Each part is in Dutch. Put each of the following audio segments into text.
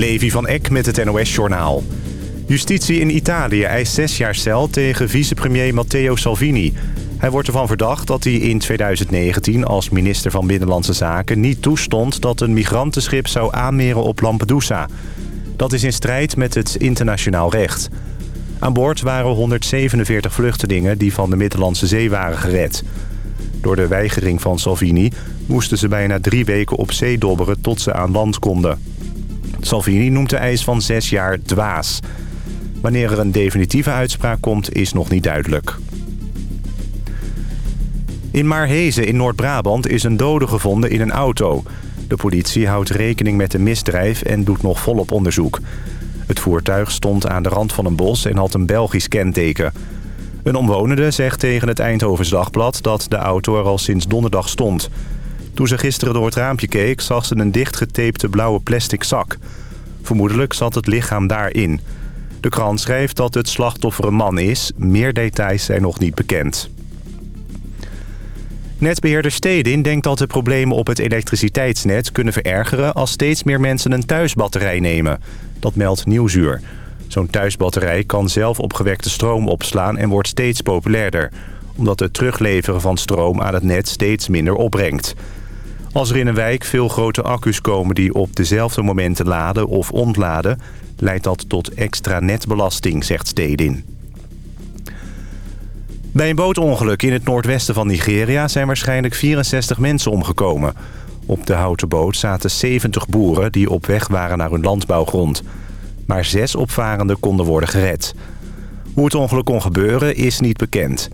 Levi van Eck met het NOS-journaal. Justitie in Italië eist zes jaar cel tegen vicepremier Matteo Salvini. Hij wordt ervan verdacht dat hij in 2019 als minister van Binnenlandse Zaken... niet toestond dat een migrantenschip zou aanmeren op Lampedusa. Dat is in strijd met het internationaal recht. Aan boord waren 147 vluchtelingen die van de Middellandse Zee waren gered. Door de weigering van Salvini moesten ze bijna drie weken op zee dobberen tot ze aan land konden. Salvini noemt de eis van zes jaar dwaas. Wanneer er een definitieve uitspraak komt, is nog niet duidelijk. In Maarhezen in Noord-Brabant is een dode gevonden in een auto. De politie houdt rekening met een misdrijf en doet nog volop onderzoek. Het voertuig stond aan de rand van een bos en had een Belgisch kenteken. Een omwonende zegt tegen het Eindhovens Dagblad dat de auto er al sinds donderdag stond. Toen ze gisteren door het raampje keek, zag ze een dichtgetapte blauwe plastic zak. Vermoedelijk zat het lichaam daarin. De krant schrijft dat het slachtoffer een man is. Meer details zijn nog niet bekend. Netbeheerder Stedin denkt dat de problemen op het elektriciteitsnet kunnen verergeren... als steeds meer mensen een thuisbatterij nemen. Dat meldt Nieuwsuur. Zo'n thuisbatterij kan zelf opgewekte stroom opslaan en wordt steeds populairder... omdat het terugleveren van stroom aan het net steeds minder opbrengt. Als er in een wijk veel grote accu's komen die op dezelfde momenten laden of ontladen... leidt dat tot extra netbelasting, zegt Stedin. Bij een bootongeluk in het noordwesten van Nigeria zijn waarschijnlijk 64 mensen omgekomen. Op de houten boot zaten 70 boeren die op weg waren naar hun landbouwgrond. Maar zes opvarenden konden worden gered. Hoe het ongeluk kon gebeuren is niet bekend.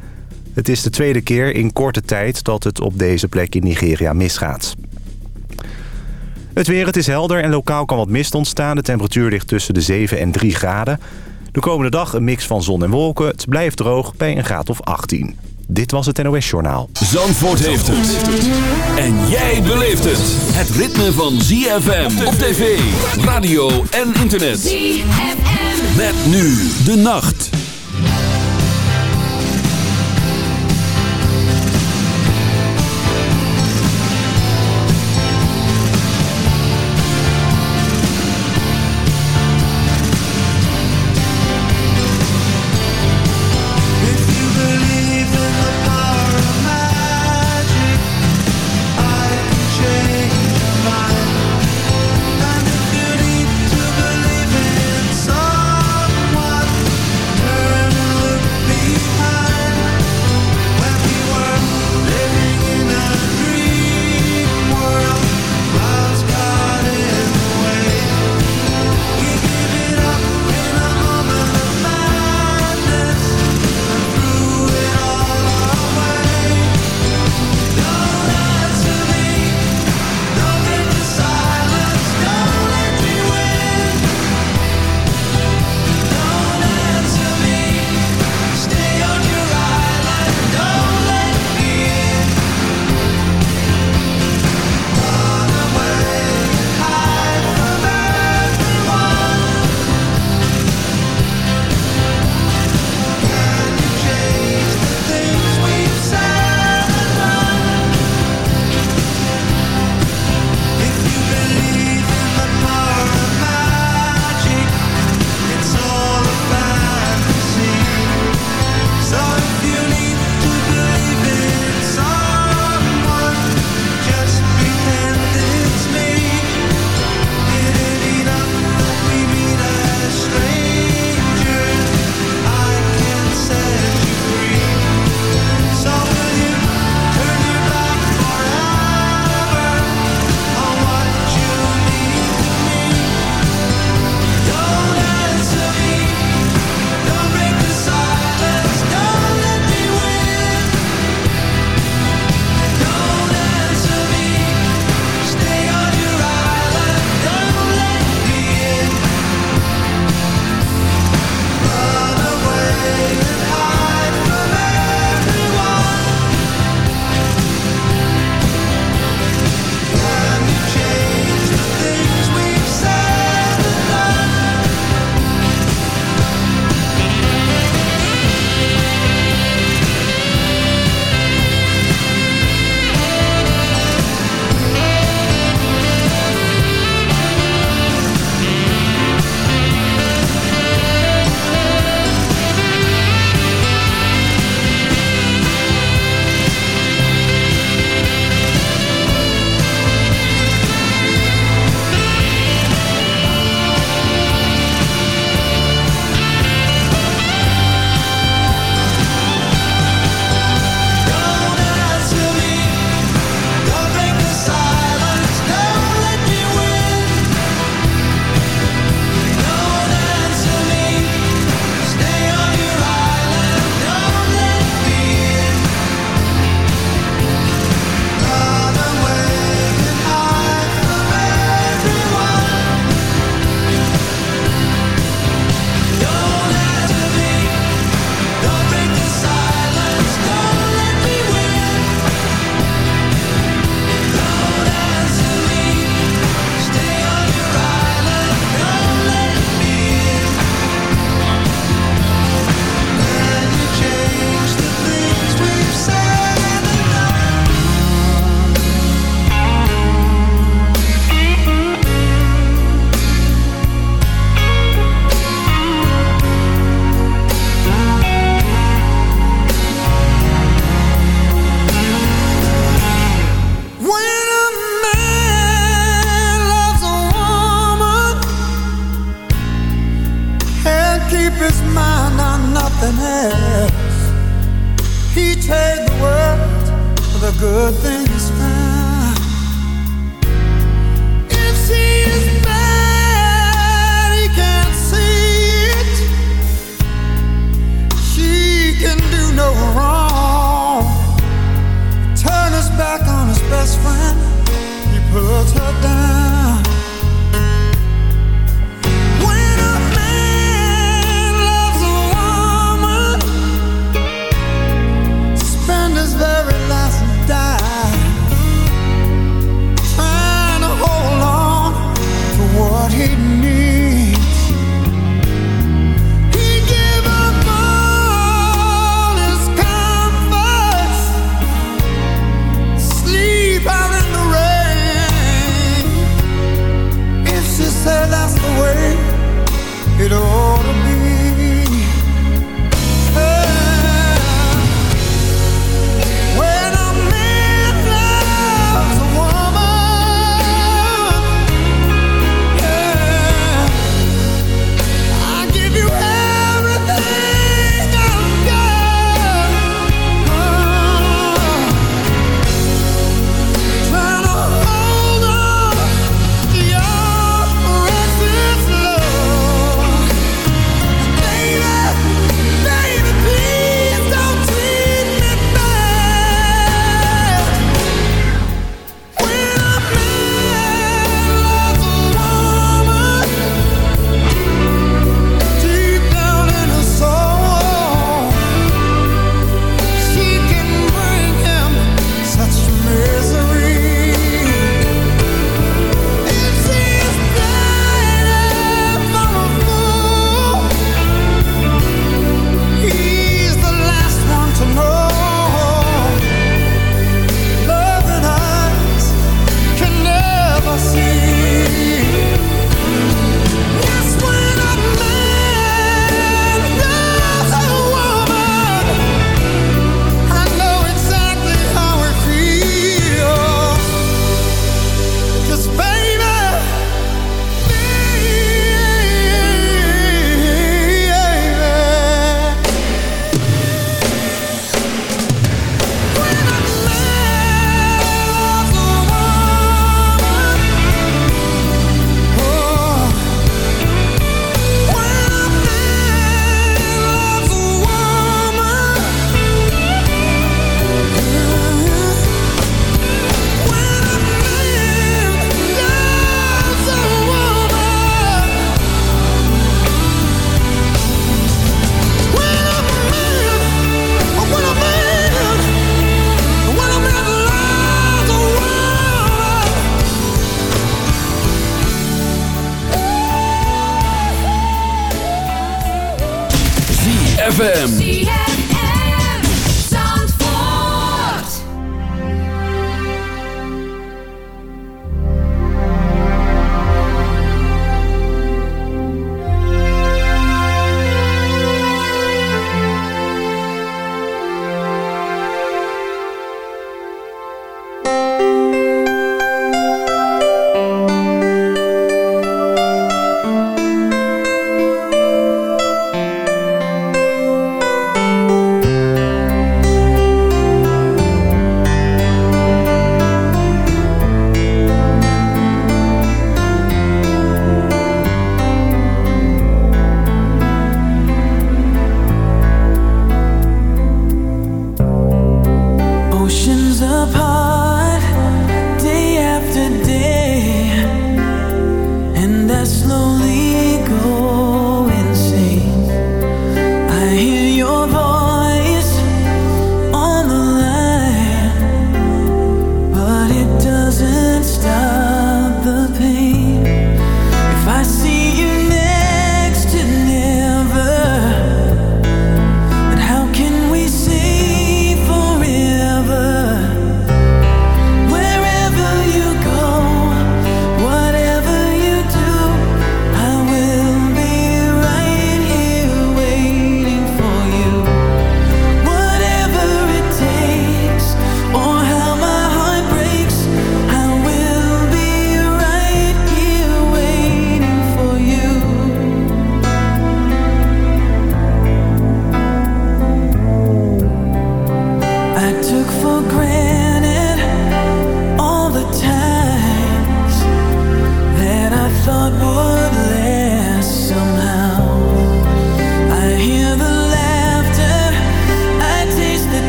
Het is de tweede keer in korte tijd dat het op deze plek in Nigeria misgaat. Het weer, het is helder en lokaal kan wat mist ontstaan. De temperatuur ligt tussen de 7 en 3 graden. De komende dag een mix van zon en wolken. Het blijft droog bij een graad of 18. Dit was het NOS Journaal. Zandvoort heeft het. En jij beleeft het. Het ritme van ZFM op tv, radio en internet. ZFM. Met nu de nacht.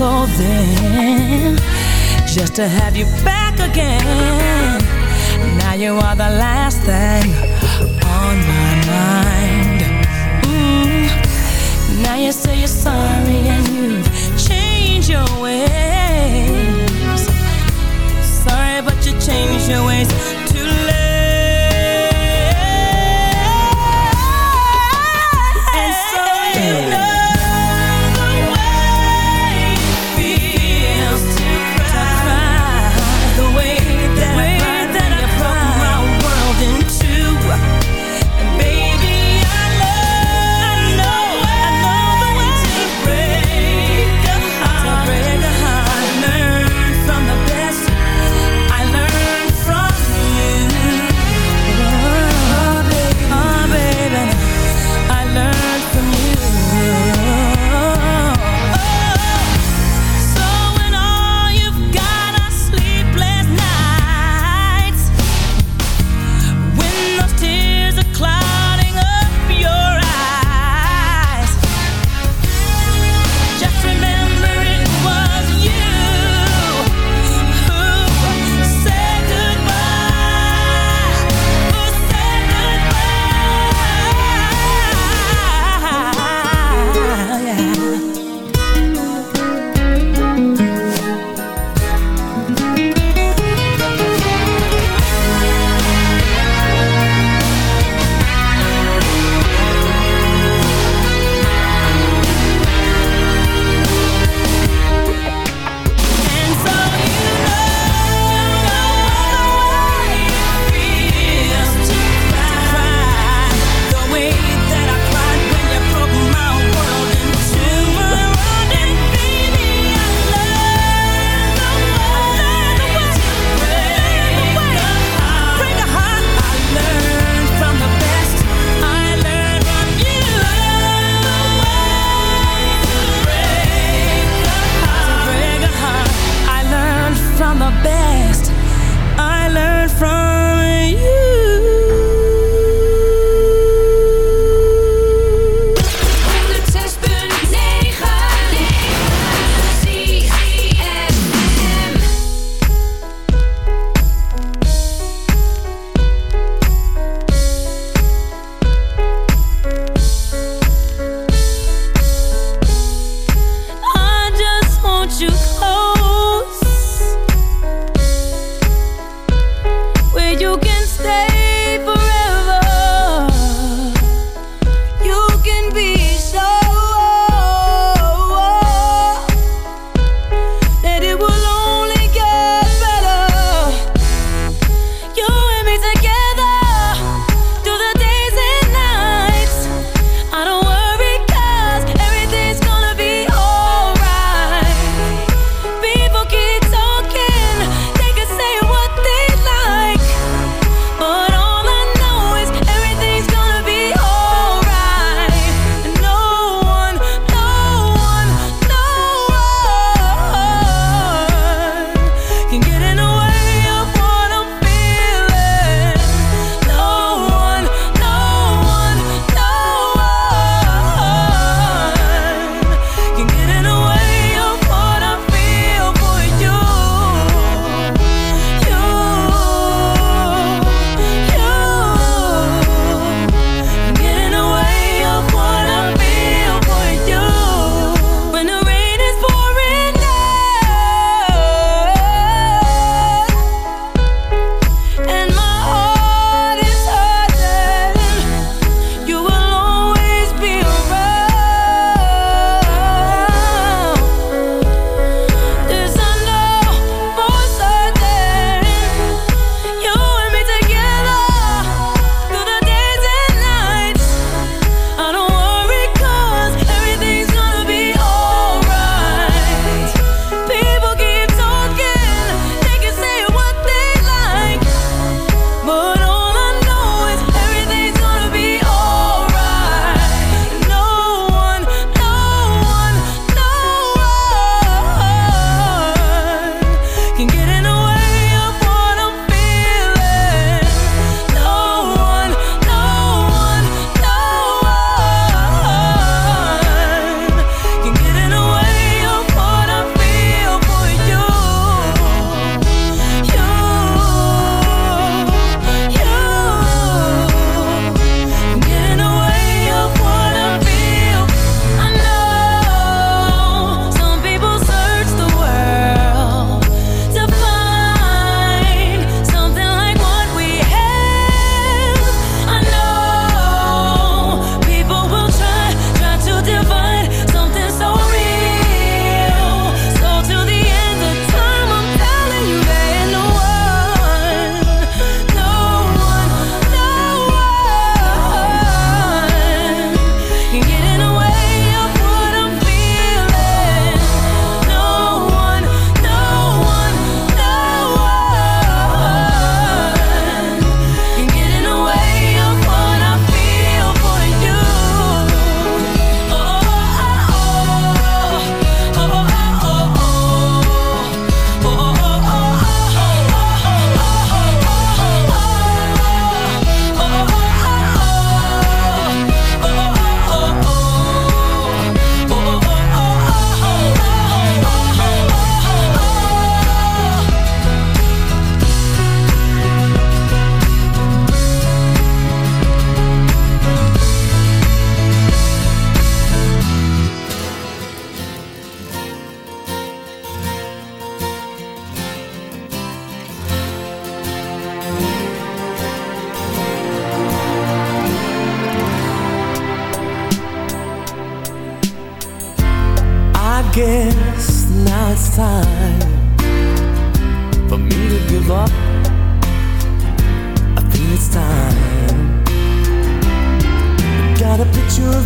my then Just to have you back again. Now you are the last thing On my mind. Mm. Now you say you're sorry And you've changed your ways. Sorry but you changed your ways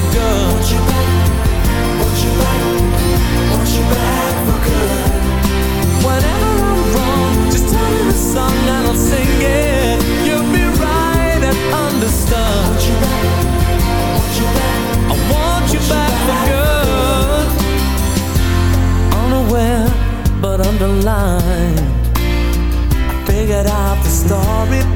for good. Want you back, want you back, want you back for good. Whenever I'm wrong, just tell me the song and I'll sing it. You'll be right and understood. Want you back, want you back, I want you back for good. Unaware, but underlined. I figured out the story.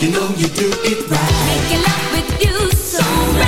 You know you do it right. Making love with you so right.